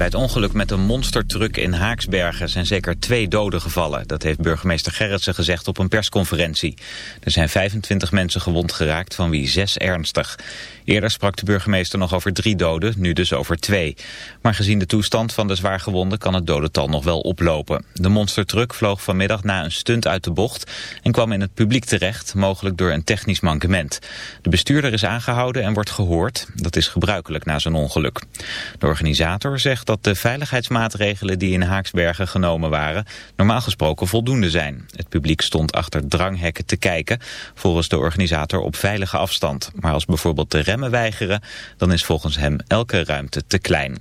Bij het ongeluk met een monstertruck in Haaksbergen zijn zeker twee doden gevallen. Dat heeft burgemeester Gerritsen gezegd op een persconferentie. Er zijn 25 mensen gewond geraakt, van wie zes ernstig. Eerder sprak de burgemeester nog over drie doden, nu dus over twee. Maar gezien de toestand van de zwaargewonden kan het dodental nog wel oplopen. De monstertruck vloog vanmiddag na een stunt uit de bocht en kwam in het publiek terecht, mogelijk door een technisch mankement. De bestuurder is aangehouden en wordt gehoord. Dat is gebruikelijk na zo'n ongeluk. De organisator zegt dat de veiligheidsmaatregelen die in Haaksbergen genomen waren normaal gesproken voldoende zijn. Het publiek stond achter dranghekken te kijken, volgens de organisator op veilige afstand. Maar als bijvoorbeeld de remmen weigeren, dan is volgens hem elke ruimte te klein.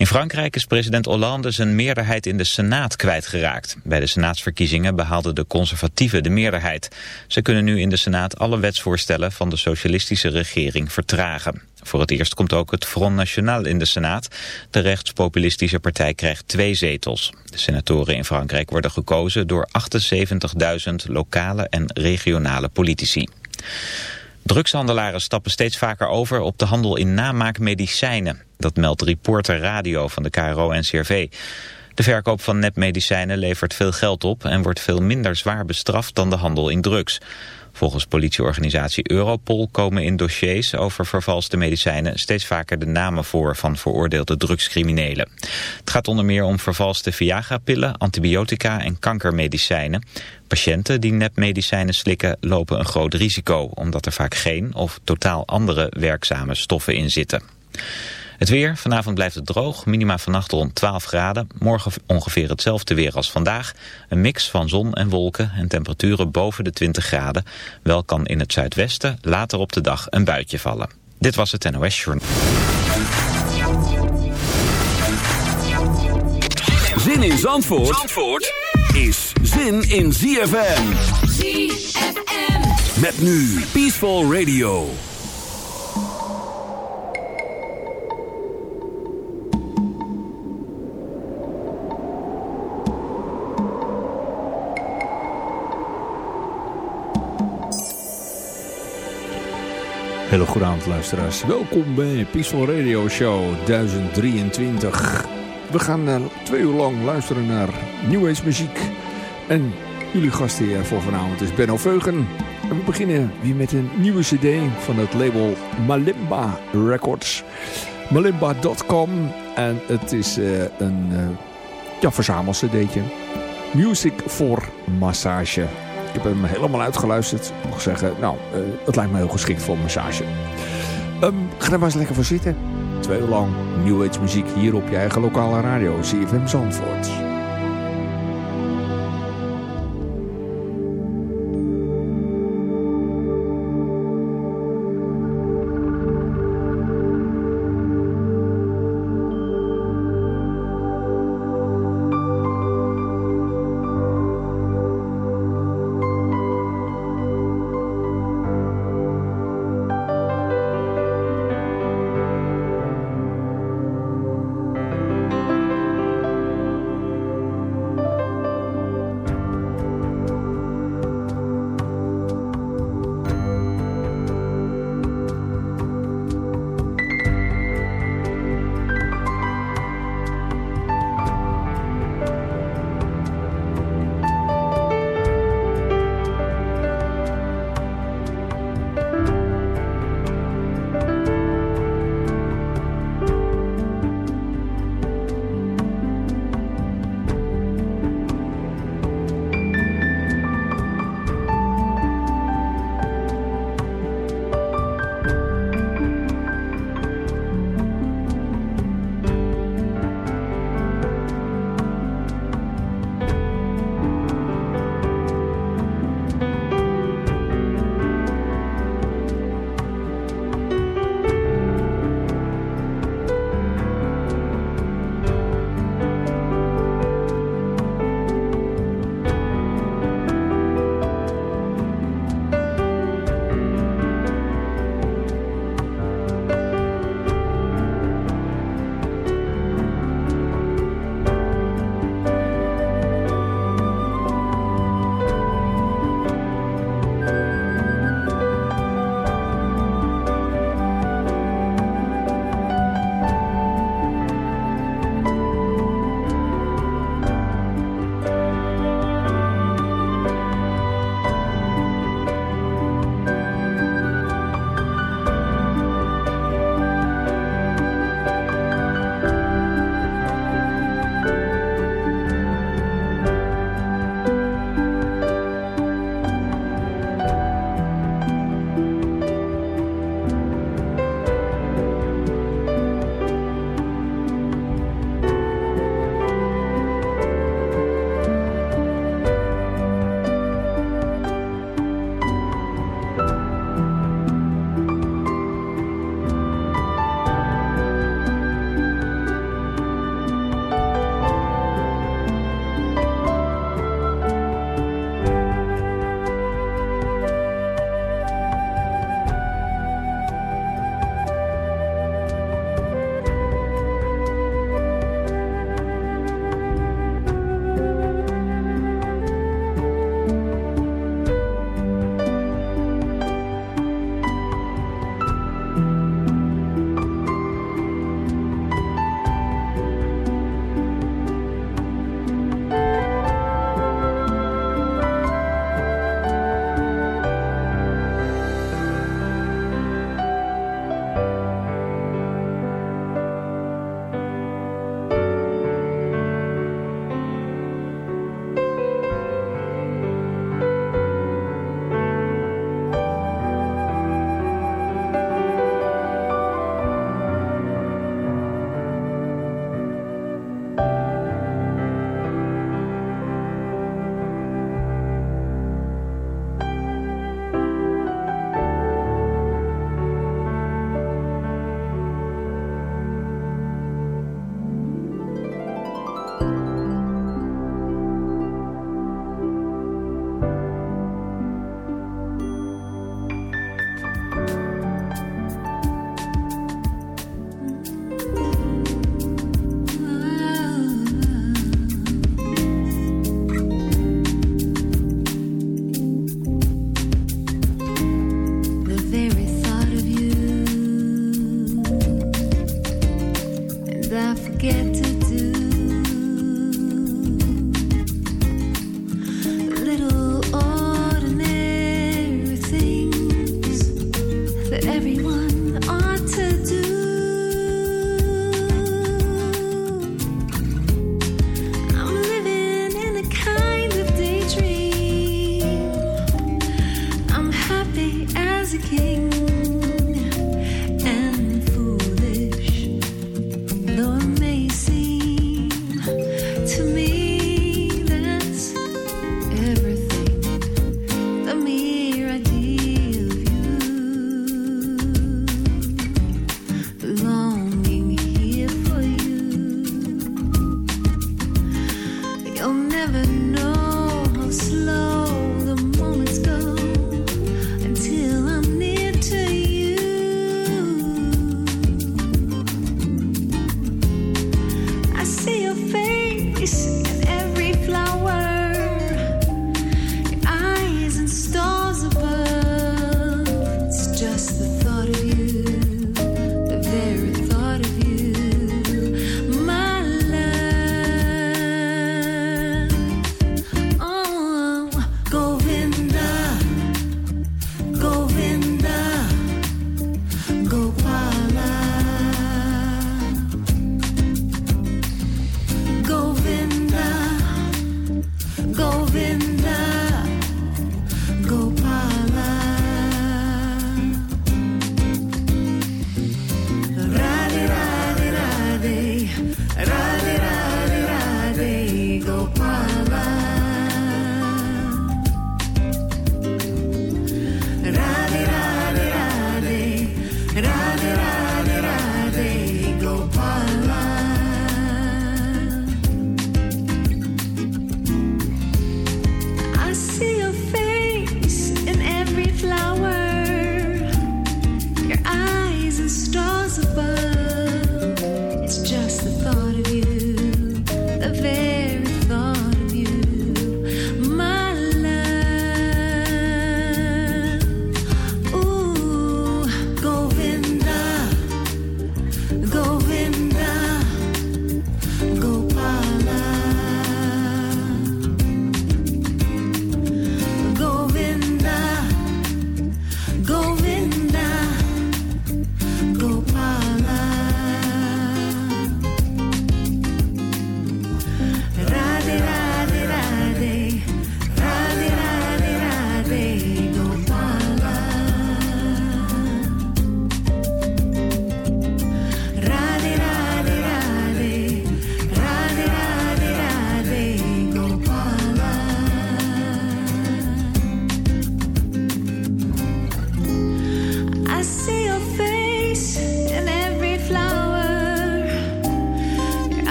In Frankrijk is president Hollande zijn meerderheid in de Senaat kwijtgeraakt. Bij de Senaatsverkiezingen behaalden de conservatieven de meerderheid. Ze kunnen nu in de Senaat alle wetsvoorstellen van de socialistische regering vertragen. Voor het eerst komt ook het Front National in de Senaat. De rechtspopulistische partij krijgt twee zetels. De senatoren in Frankrijk worden gekozen door 78.000 lokale en regionale politici. Drugshandelaren stappen steeds vaker over op de handel in namaakmedicijnen. Dat meldt Reporter Radio van de KRO-NCRV. De verkoop van nepmedicijnen levert veel geld op en wordt veel minder zwaar bestraft dan de handel in drugs. Volgens politieorganisatie Europol komen in dossiers over vervalste medicijnen steeds vaker de namen voor van veroordeelde drugscriminelen. Het gaat onder meer om vervalste Viagra-pillen, antibiotica en kankermedicijnen. Patiënten die nepmedicijnen slikken lopen een groot risico, omdat er vaak geen of totaal andere werkzame stoffen in zitten. Het weer, vanavond blijft het droog, minima vannacht rond 12 graden. Morgen ongeveer hetzelfde weer als vandaag. Een mix van zon en wolken en temperaturen boven de 20 graden. Wel kan in het zuidwesten later op de dag een buitje vallen. Dit was het NOS Journal. Zin in Zandvoort, Zandvoort is zin in ZFM. ZFM. Met nu Peaceful Radio. Hele goede avond luisteraars. Welkom bij Peaceful Radio Show 1023. We gaan uh, twee uur lang luisteren naar New Age muziek. En jullie gastheer voor vanavond is Benno Veugen. En we beginnen weer met een nieuwe cd van het label Malimba Records. Malimba.com En het is uh, een uh, ja, verzamel. Music voor massage. Ik heb hem helemaal uitgeluisterd. Ik mag zeggen, nou, uh, het lijkt me heel geschikt voor een massage. Um, ga er maar eens lekker voor zitten. Twee uur lang New Age muziek hier op je eigen lokale radio, CFM Zandvoort. forget